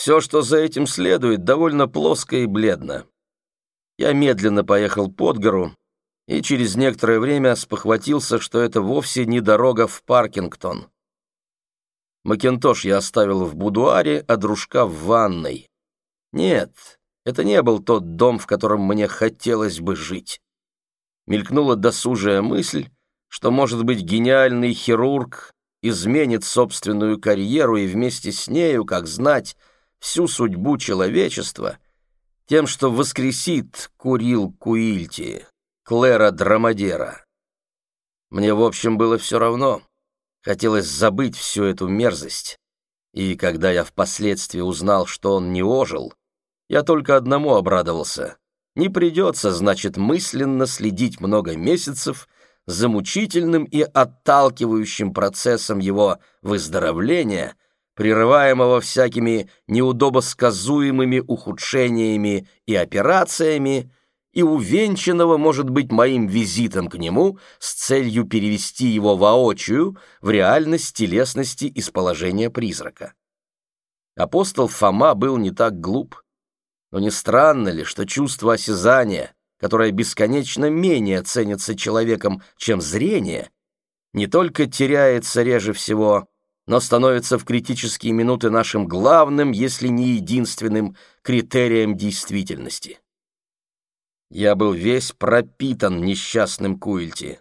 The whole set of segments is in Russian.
Все, что за этим следует, довольно плоско и бледно. Я медленно поехал под гору и через некоторое время спохватился, что это вовсе не дорога в Паркингтон. Макинтош я оставил в будуаре, а дружка в ванной. Нет, это не был тот дом, в котором мне хотелось бы жить. Мелькнула досужая мысль, что, может быть, гениальный хирург изменит собственную карьеру и вместе с нею, как знать, всю судьбу человечества тем, что воскресит Курил Куильти, Клэра Драмадера. Мне, в общем, было все равно. Хотелось забыть всю эту мерзость. И когда я впоследствии узнал, что он не ожил, я только одному обрадовался. Не придется, значит, мысленно следить много месяцев за мучительным и отталкивающим процессом его выздоровления, прерываемого всякими неудобосказуемыми ухудшениями и операциями, и увенчанного, может быть, моим визитом к нему с целью перевести его воочию в реальность телесности из положения призрака. Апостол Фома был не так глуп. Но не странно ли, что чувство осязания, которое бесконечно менее ценится человеком, чем зрение, не только теряется реже всего, но становится в критические минуты нашим главным, если не единственным, критерием действительности. Я был весь пропитан несчастным Куильти,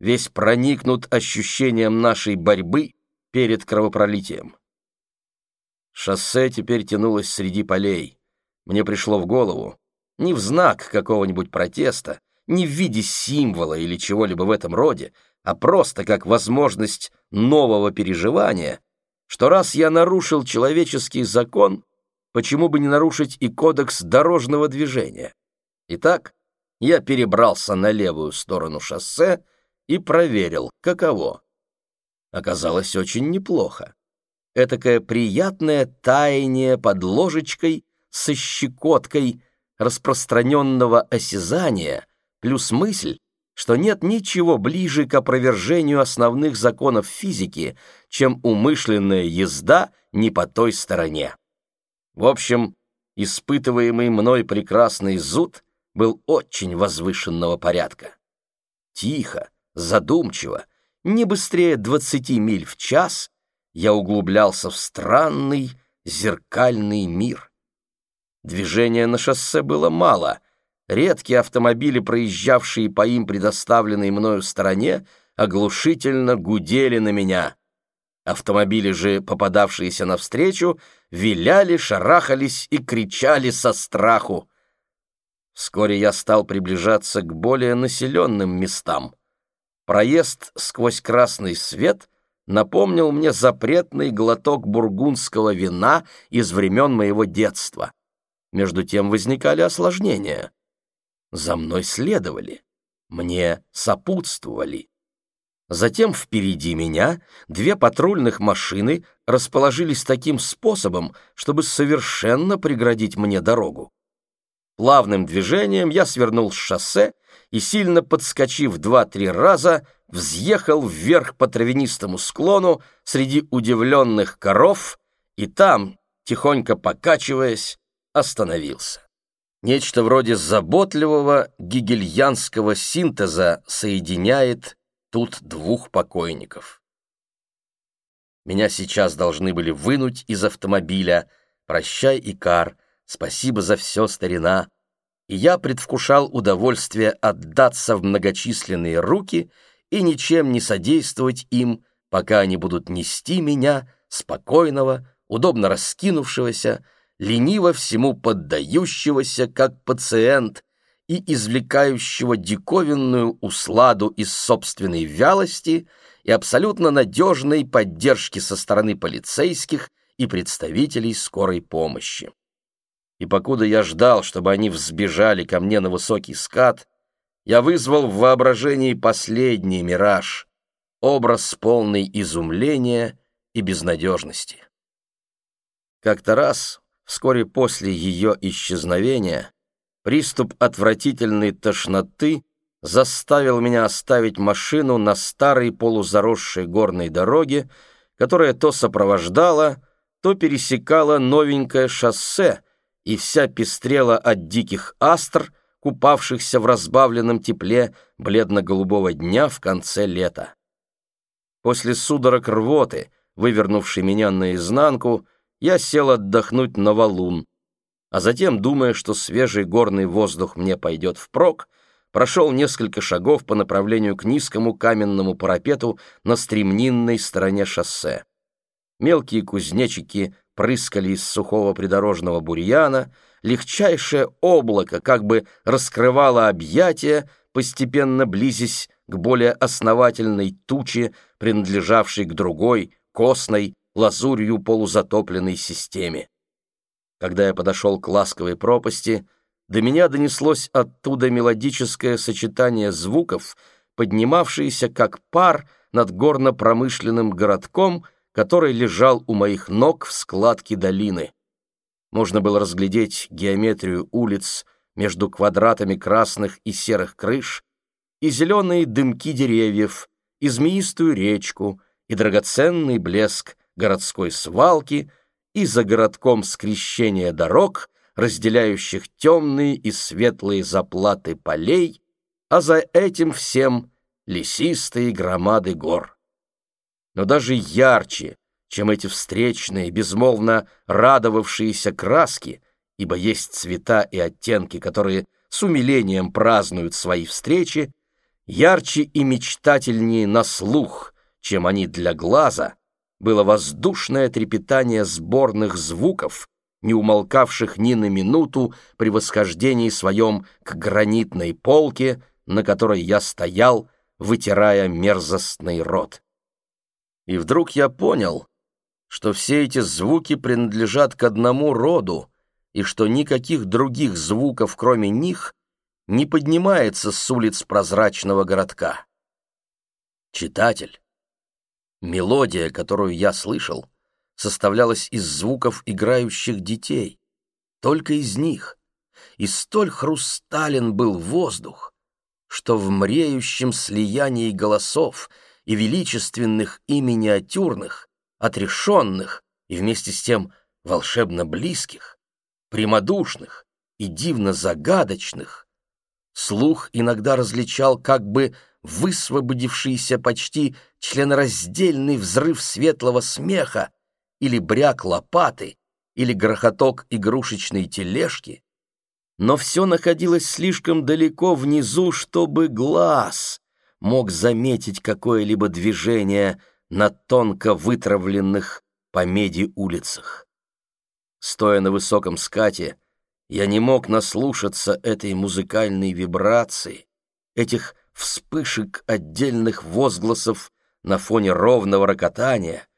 весь проникнут ощущением нашей борьбы перед кровопролитием. Шоссе теперь тянулось среди полей. Мне пришло в голову, не в знак какого-нибудь протеста, не в виде символа или чего-либо в этом роде, а просто как возможность нового переживания, что раз я нарушил человеческий закон, почему бы не нарушить и кодекс дорожного движения? Итак, я перебрался на левую сторону шоссе и проверил, каково. Оказалось очень неплохо. Этакое приятное таяние под ложечкой со щекоткой распространенного осязания плюс мысль, что нет ничего ближе к опровержению основных законов физики, чем умышленная езда не по той стороне. В общем, испытываемый мной прекрасный зуд был очень возвышенного порядка. Тихо, задумчиво, не быстрее двадцати миль в час я углублялся в странный зеркальный мир. Движения на шоссе было мало. Редкие автомобили, проезжавшие по им предоставленной мною стороне, оглушительно гудели на меня. Автомобили же, попадавшиеся навстречу, виляли, шарахались и кричали со страху. Вскоре я стал приближаться к более населенным местам. Проезд сквозь красный свет напомнил мне запретный глоток бургундского вина из времен моего детства. Между тем возникали осложнения. За мной следовали, мне сопутствовали. Затем впереди меня две патрульных машины расположились таким способом, чтобы совершенно преградить мне дорогу. Плавным движением я свернул с шоссе и, сильно подскочив два-три раза, взъехал вверх по травянистому склону среди удивленных коров и там, тихонько покачиваясь, остановился. Нечто вроде заботливого гигельянского синтеза соединяет тут двух покойников. Меня сейчас должны были вынуть из автомобиля «Прощай, Икар», спасибо за все, старина, и я предвкушал удовольствие отдаться в многочисленные руки и ничем не содействовать им, пока они будут нести меня, спокойного, удобно раскинувшегося, лениво всему поддающегося, как пациент, и извлекающего диковинную усладу из собственной вялости и абсолютно надежной поддержки со стороны полицейских и представителей скорой помощи и покуда я ждал, чтобы они взбежали ко мне на высокий скат, я вызвал в воображении последний мираж, образ полный изумления и безнадежности. Как-то раз, вскоре после ее исчезновения, приступ отвратительной тошноты заставил меня оставить машину на старой полузаросшей горной дороге, которая то сопровождала, то пересекала новенькое шоссе и вся пестрела от диких астр, купавшихся в разбавленном тепле бледно-голубого дня в конце лета. После судорог рвоты, вывернувшей меня наизнанку, я сел отдохнуть на валун, а затем, думая, что свежий горный воздух мне пойдет впрок, прошел несколько шагов по направлению к низкому каменному парапету на стремнинной стороне шоссе. Мелкие кузнечики прыскали из сухого придорожного бурьяна, легчайшее облако как бы раскрывало объятия, постепенно близясь к более основательной туче, принадлежавшей к другой, костной, лазурью полузатопленной системе. Когда я подошел к ласковой пропасти, до меня донеслось оттуда мелодическое сочетание звуков, поднимавшееся как пар над горно-промышленным городком, который лежал у моих ног в складке долины. Можно было разглядеть геометрию улиц между квадратами красных и серых крыш, и зеленые дымки деревьев, и змеистую речку, и драгоценный блеск городской свалки, и за городком скрещение дорог, разделяющих темные и светлые заплаты полей, а за этим всем лесистые громады гор. Но даже ярче, чем эти встречные, безмолвно радовавшиеся краски, ибо есть цвета и оттенки, которые с умилением празднуют свои встречи, ярче и мечтательнее на слух, чем они для глаза, было воздушное трепетание сборных звуков, не умолкавших ни на минуту при восхождении своем к гранитной полке, на которой я стоял, вытирая мерзостный рот. И вдруг я понял, что все эти звуки принадлежат к одному роду, и что никаких других звуков, кроме них, не поднимается с улиц прозрачного городка. Читатель, мелодия, которую я слышал, составлялась из звуков играющих детей, только из них, и столь хрустален был воздух, что в мреющем слиянии голосов и величественных и миниатюрных, отрешенных и вместе с тем волшебно близких, прямодушных и дивно загадочных, слух иногда различал как бы высвободившийся почти членораздельный взрыв светлого смеха или бряк лопаты, или грохоток игрушечной тележки, но все находилось слишком далеко внизу, чтобы глаз мог заметить какое-либо движение на тонко вытравленных по меди улицах. Стоя на высоком скате, я не мог наслушаться этой музыкальной вибрации, этих вспышек отдельных возгласов на фоне ровного рокотания,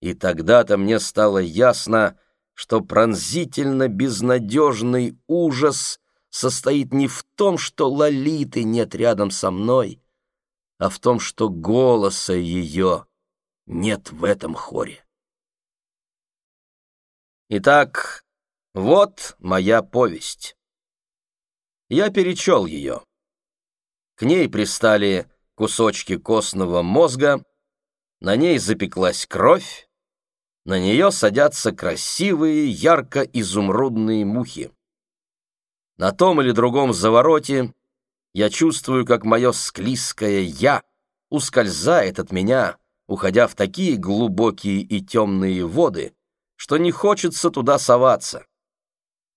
и тогда-то мне стало ясно, что пронзительно безнадежный ужас состоит не в том, что Лолиты нет рядом со мной, а в том, что голоса ее нет в этом хоре. Итак, вот моя повесть. Я перечел ее. К ней пристали кусочки костного мозга, на ней запеклась кровь, на нее садятся красивые, ярко-изумрудные мухи. На том или другом завороте я чувствую, как мое склизкое «я» ускользает от меня, уходя в такие глубокие и темные воды, что не хочется туда соваться.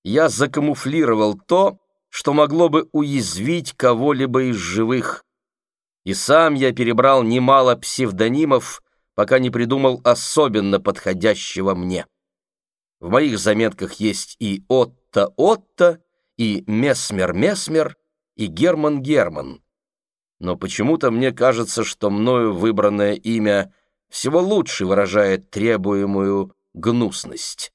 Я закамуфлировал то, что могло бы уязвить кого-либо из живых. И сам я перебрал немало псевдонимов, пока не придумал особенно подходящего мне. В моих заметках есть и Отто-Отто, и Месмер-Месмер, и Герман-Герман. Но почему-то мне кажется, что мною выбранное имя всего лучше выражает требуемую гнусность.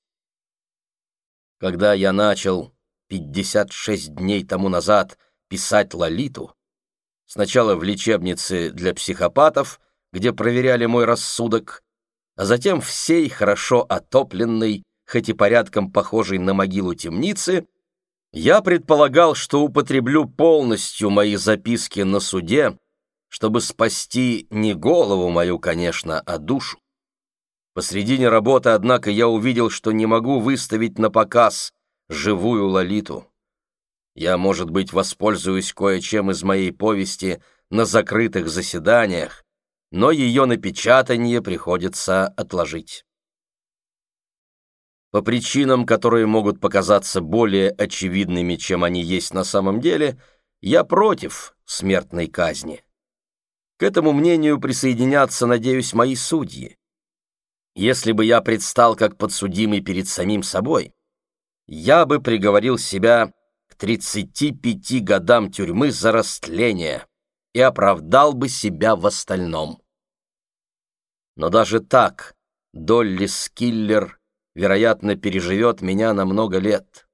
Когда я начал 56 дней тому назад писать Лолиту, сначала в лечебнице для психопатов, где проверяли мой рассудок, а затем всей хорошо отопленной, хоть и порядком похожей на могилу темницы, я предполагал, что употреблю полностью мои записки на суде, чтобы спасти не голову мою, конечно, а душу. Посредине работы, однако, я увидел, что не могу выставить на показ живую Лолиту. Я, может быть, воспользуюсь кое-чем из моей повести на закрытых заседаниях, но ее напечатание приходится отложить. По причинам, которые могут показаться более очевидными, чем они есть на самом деле, я против смертной казни. К этому мнению присоединятся, надеюсь, мои судьи. Если бы я предстал как подсудимый перед самим собой, я бы приговорил себя к 35 годам тюрьмы за растление и оправдал бы себя в остальном. Но даже так Долли Скиллер, вероятно, переживет меня на много лет.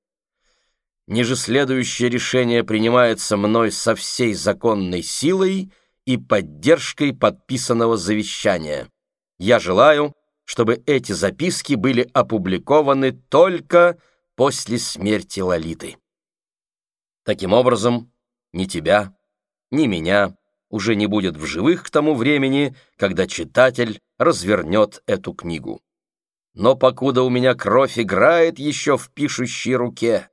Ниже следующее решение принимается мной со всей законной силой и поддержкой подписанного завещания. Я желаю, чтобы эти записки были опубликованы только после смерти Лолиты. Таким образом, ни тебя, ни меня уже не будет в живых к тому времени, когда читатель развернет эту книгу. Но покуда у меня кровь играет еще в пишущей руке,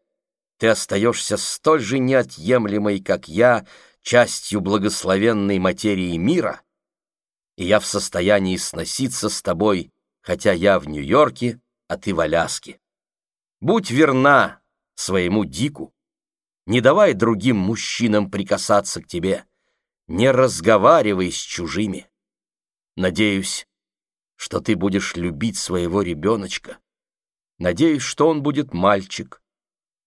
ты остаешься столь же неотъемлемой, как я, частью благословенной материи мира, и я в состоянии сноситься с тобой хотя я в Нью-Йорке, а ты в Аляске. Будь верна своему Дику. Не давай другим мужчинам прикасаться к тебе. Не разговаривай с чужими. Надеюсь, что ты будешь любить своего ребеночка. Надеюсь, что он будет мальчик.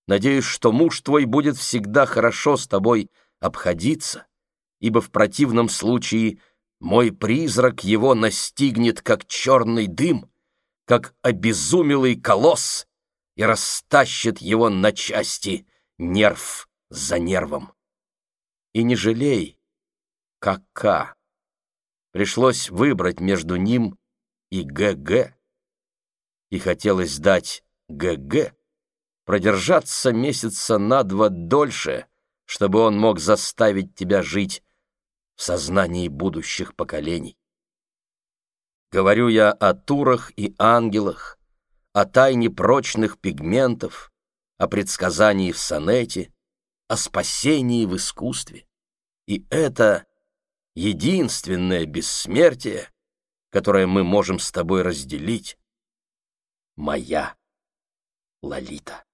Надеюсь, что муж твой будет всегда хорошо с тобой обходиться, ибо в противном случае мой призрак его настигнет, как черный дым, как обезумелый колосс, и растащит его на части, нерв за нервом. И не жалей, как К. Пришлось выбрать между ним и ГГ. И хотелось дать ГГ продержаться месяца на два дольше, чтобы он мог заставить тебя жить в сознании будущих поколений. Говорю я о турах и ангелах, о тайне прочных пигментов, о предсказании в сонете, о спасении в искусстве. И это единственное бессмертие, которое мы можем с тобой разделить, моя Лолита.